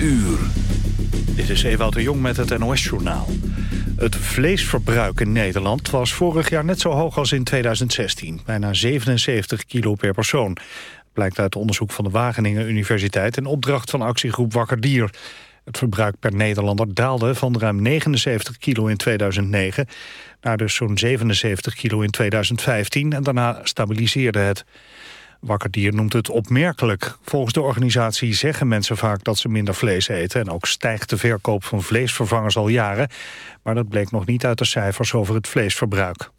uur. Dit is Ewout de Jong met het NOS-journaal. Het vleesverbruik in Nederland was vorig jaar net zo hoog als in 2016. Bijna 77 kilo per persoon. Blijkt uit onderzoek van de Wageningen Universiteit... en opdracht van actiegroep Wakker Dier. Het verbruik per Nederlander daalde van ruim 79 kilo in 2009... naar dus zo'n 77 kilo in 2015 en daarna stabiliseerde het. Wakkerdier noemt het opmerkelijk. Volgens de organisatie zeggen mensen vaak dat ze minder vlees eten... en ook stijgt de verkoop van vleesvervangers al jaren. Maar dat bleek nog niet uit de cijfers over het vleesverbruik.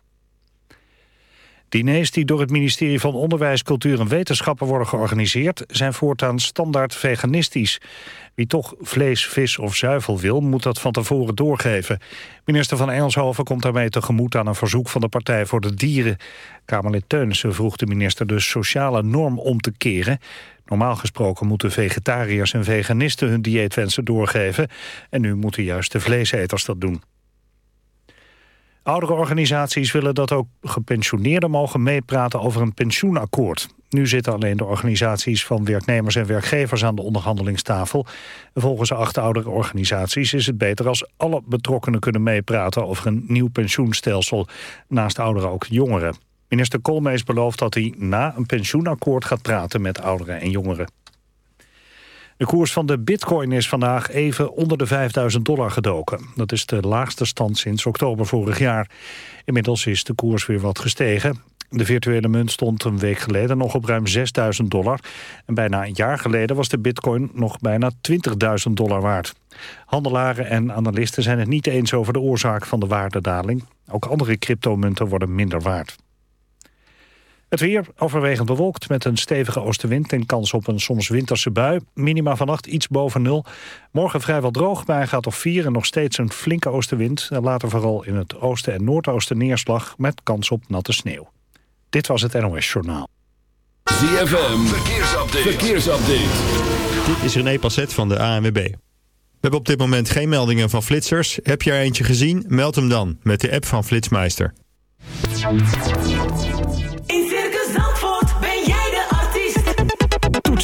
Diners die door het ministerie van Onderwijs, Cultuur en Wetenschappen worden georganiseerd... zijn voortaan standaard veganistisch. Wie toch vlees, vis of zuivel wil, moet dat van tevoren doorgeven. Minister van Engelshoven komt daarmee tegemoet aan een verzoek van de Partij voor de Dieren. Kamerlid Teunissen vroeg de minister de sociale norm om te keren. Normaal gesproken moeten vegetariërs en veganisten hun dieetwensen doorgeven. En nu moeten juist de vleeseters dat doen. Oudere organisaties willen dat ook gepensioneerden mogen meepraten over een pensioenakkoord. Nu zitten alleen de organisaties van werknemers en werkgevers aan de onderhandelingstafel. Volgens acht oudere organisaties is het beter als alle betrokkenen kunnen meepraten over een nieuw pensioenstelsel. Naast ouderen ook jongeren. Minister Koolmees belooft dat hij na een pensioenakkoord gaat praten met ouderen en jongeren. De koers van de bitcoin is vandaag even onder de 5000 dollar gedoken. Dat is de laagste stand sinds oktober vorig jaar. Inmiddels is de koers weer wat gestegen. De virtuele munt stond een week geleden nog op ruim 6000 dollar. En bijna een jaar geleden was de bitcoin nog bijna 20.000 dollar waard. Handelaren en analisten zijn het niet eens over de oorzaak van de waardedaling. Ook andere cryptomunten worden minder waard. Het weer overwegend bewolkt met een stevige oostenwind... en kans op een soms winterse bui. Minima vannacht iets boven nul. Morgen vrijwel droog bij een gaat of 4 en nog steeds een flinke oostenwind. En later vooral in het oosten en noordoosten neerslag... met kans op natte sneeuw. Dit was het NOS Journaal. ZFM, verkeersupdate. verkeersupdate. Dit is René Passet van de ANWB. We hebben op dit moment geen meldingen van flitsers. Heb je er eentje gezien? Meld hem dan met de app van Flitsmeister.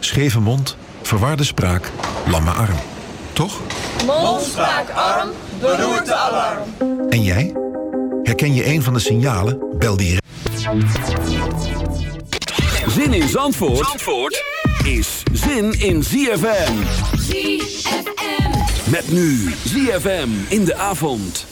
Scheve mond, verwarde spraak, lamme arm. Toch? Mond, spraak, arm, beroerte, alarm. En jij? Herken je een van de signalen? Bel die Zin in Zandvoort, Zandvoort is zin in ZFM. ZFM. Met nu ZFM in de avond.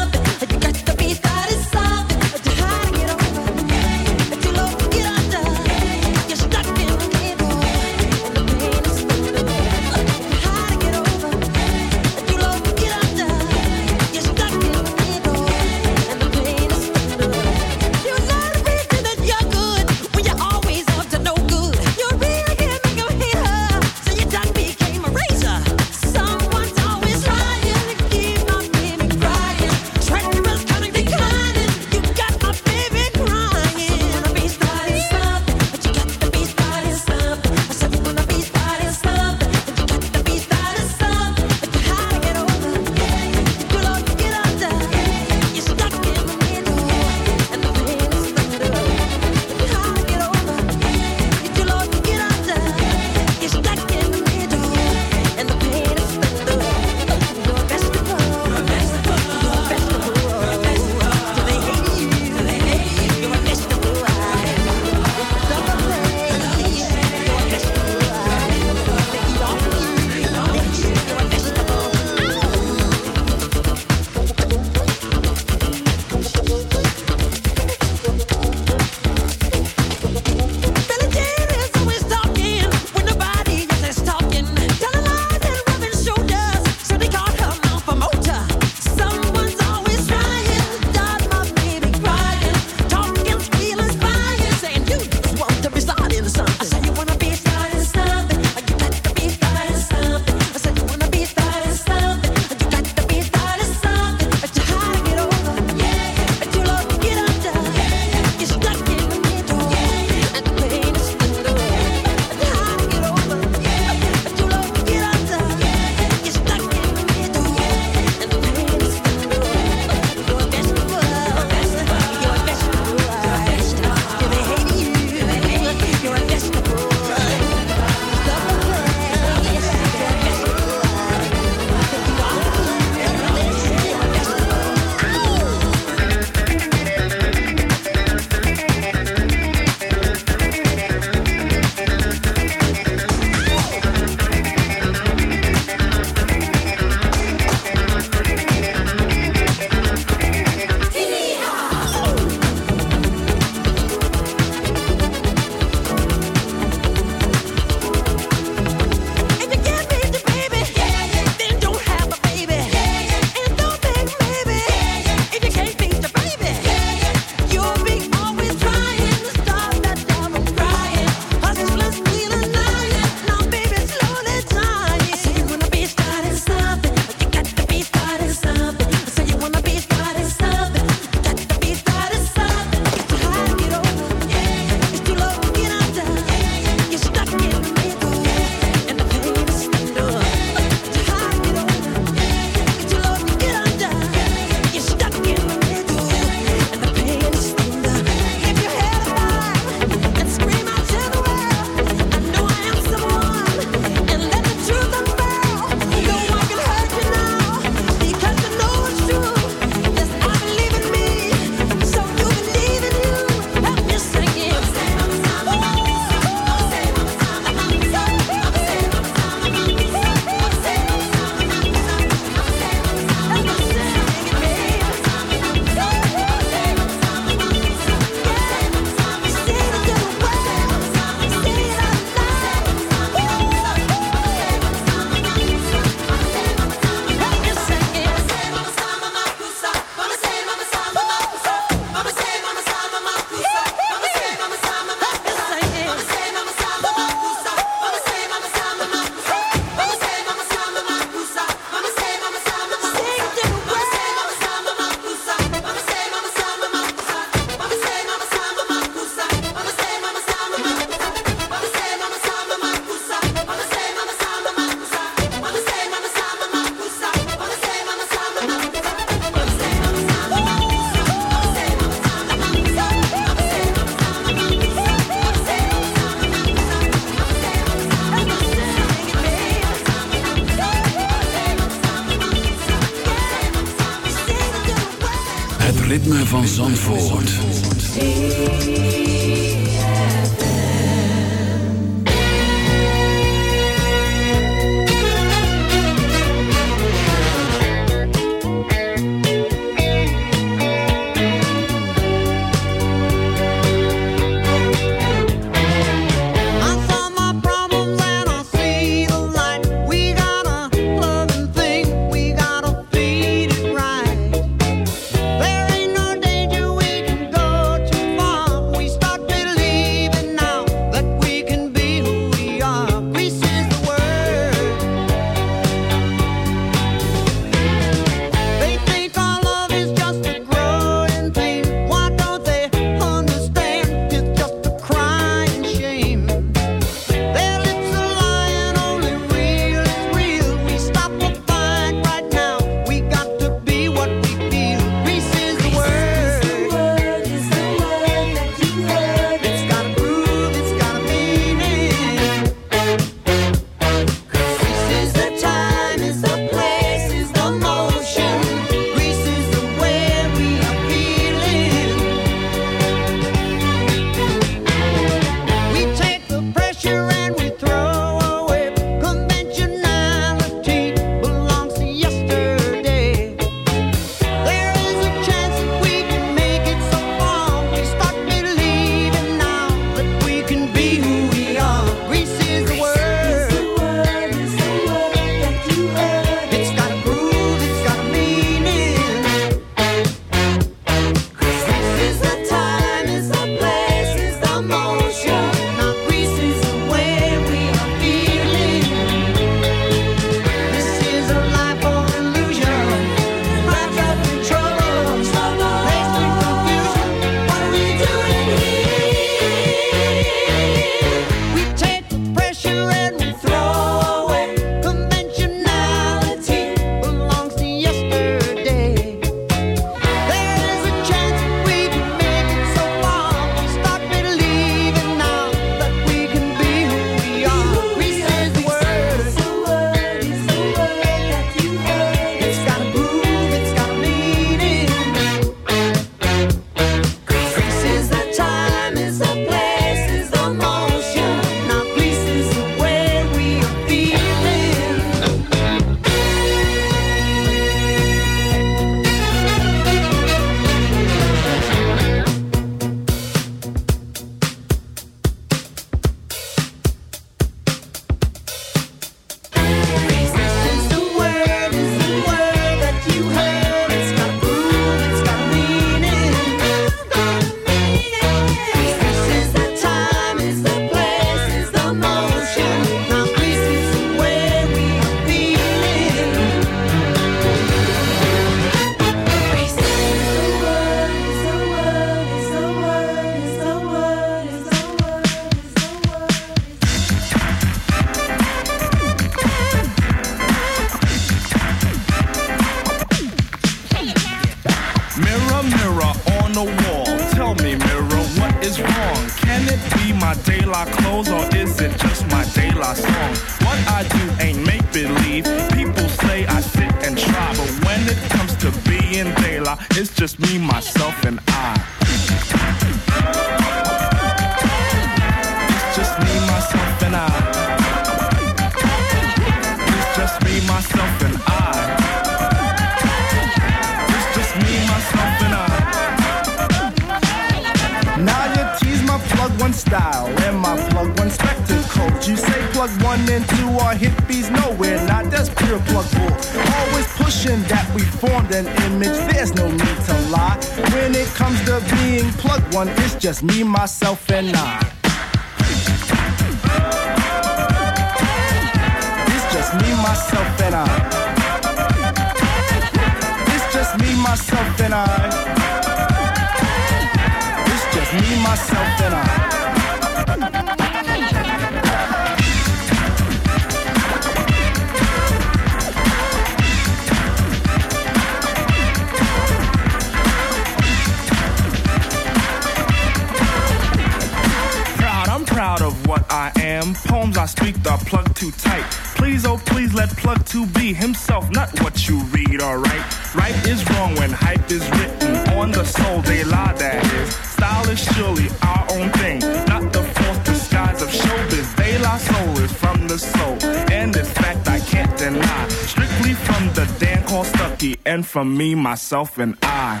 And this fact I can't deny. Strictly from the Dan called Stucky, and from me, myself, and I.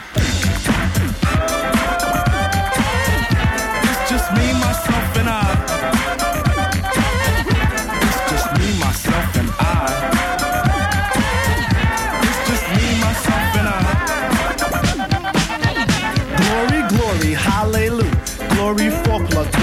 It's just me, myself, and I. It's just me, myself, and I. It's just me, myself, and I. Glory, glory, Hallelujah, glory, glory,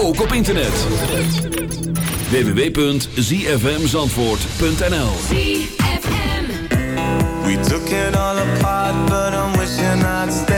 ook op internet. www.zfmzandvoort.nl We took it all apart, but I'm wishing I'd stay.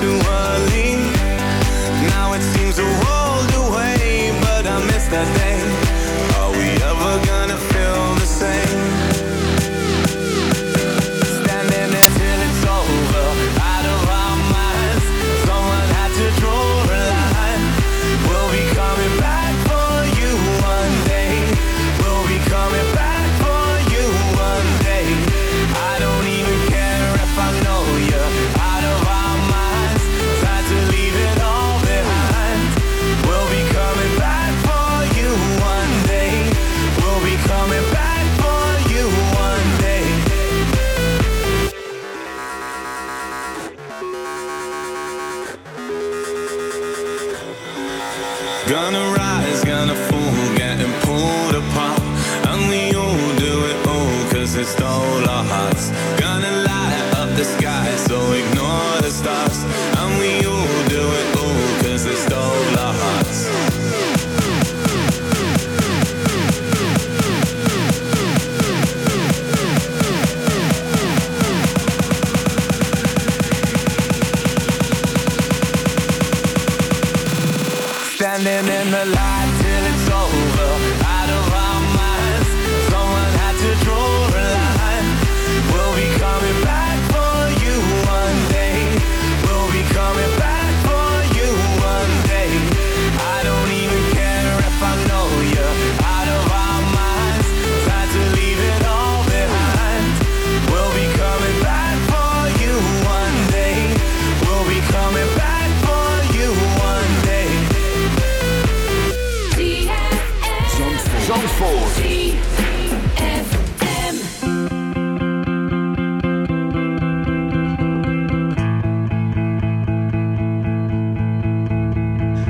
to us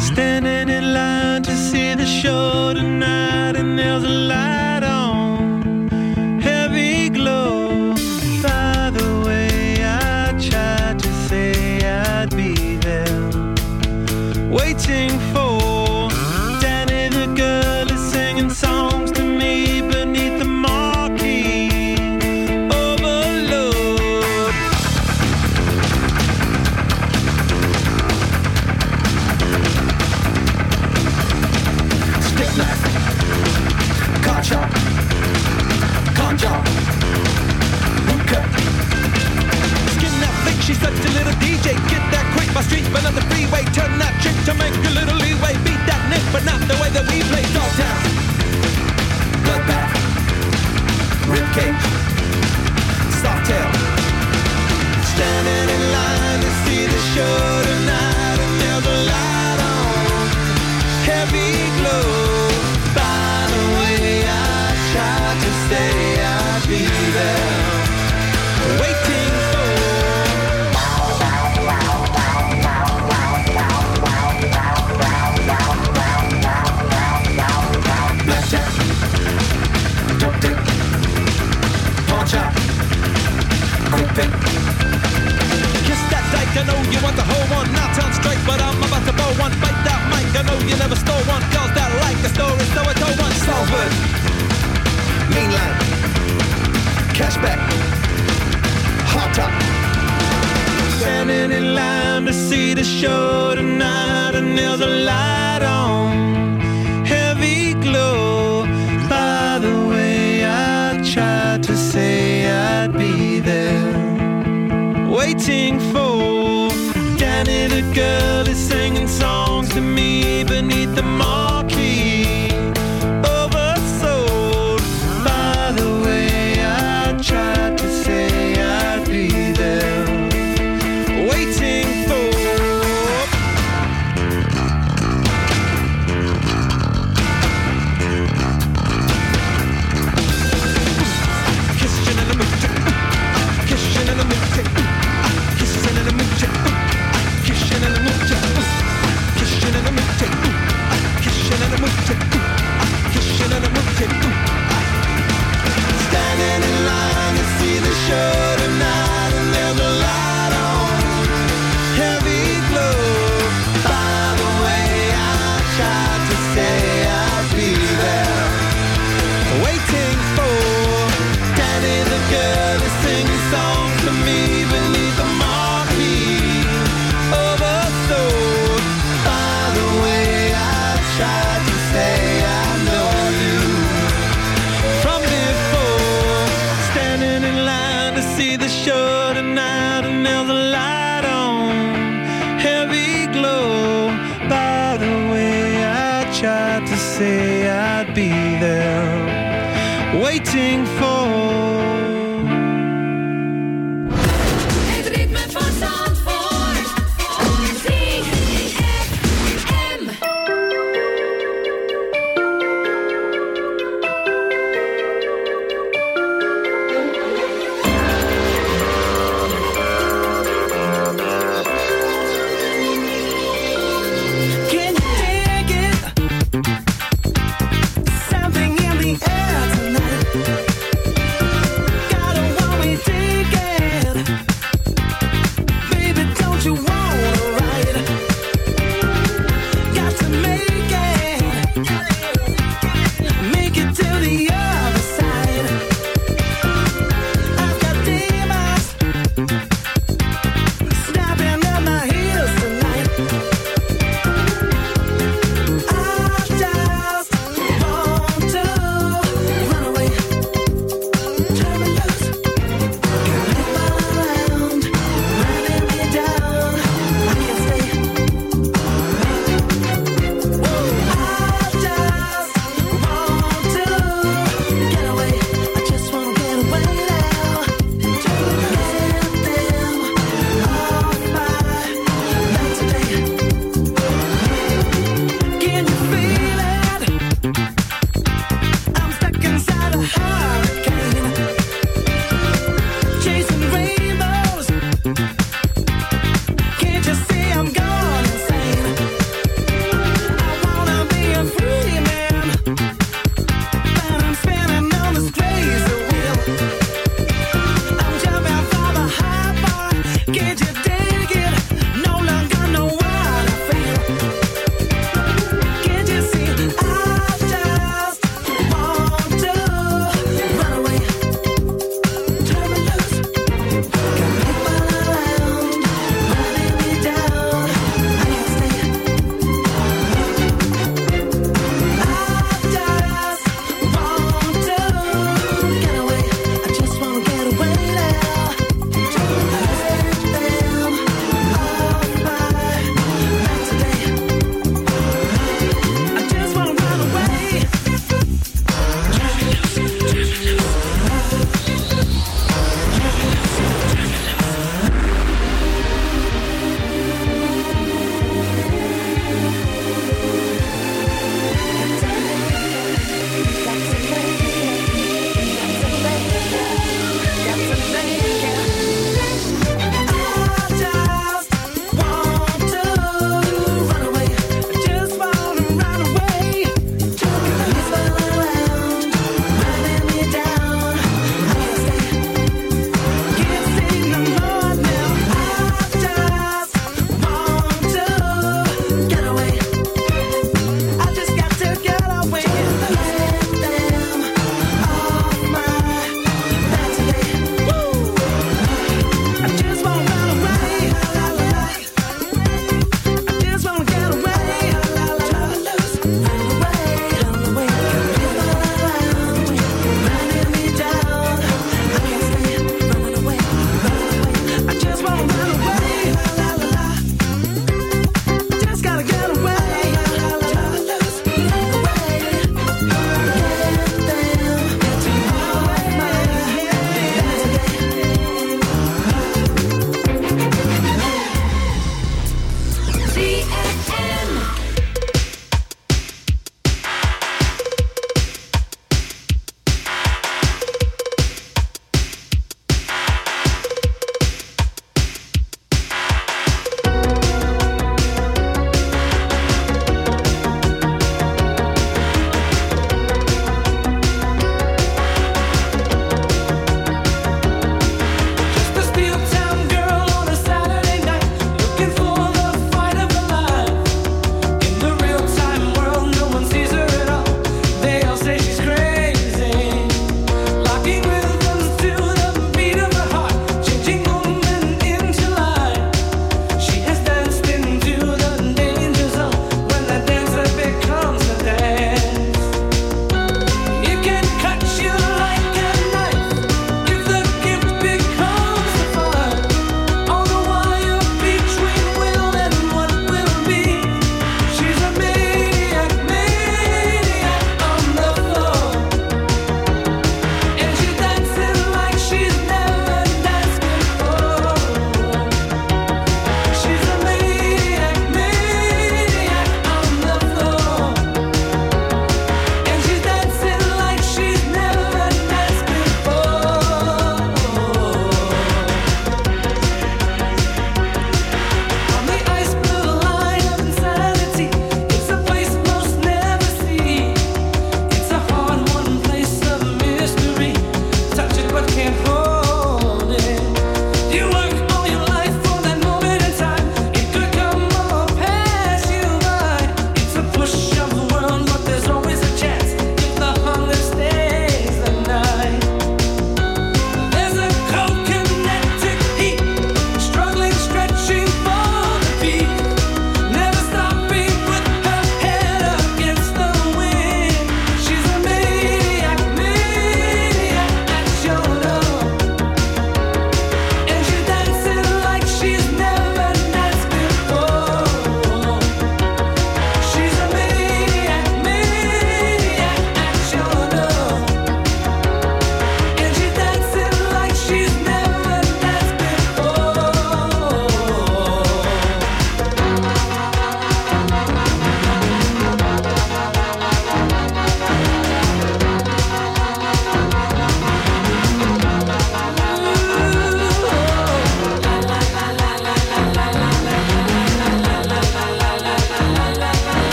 Standing in line to see the show tonight, and there's a light. cake. I know you want to hold one, not on straight, but I'm about to blow one. Bite that mic, I know you never stole one. Girls that like the story, so I told one. Salford, mainland, cashback, hot top. Standing in line to see the show tonight, and there's a light on, heavy glow. By the way, I tried to say I'd be there, waiting for shining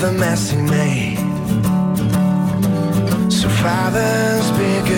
the mess he made. So fathers be good.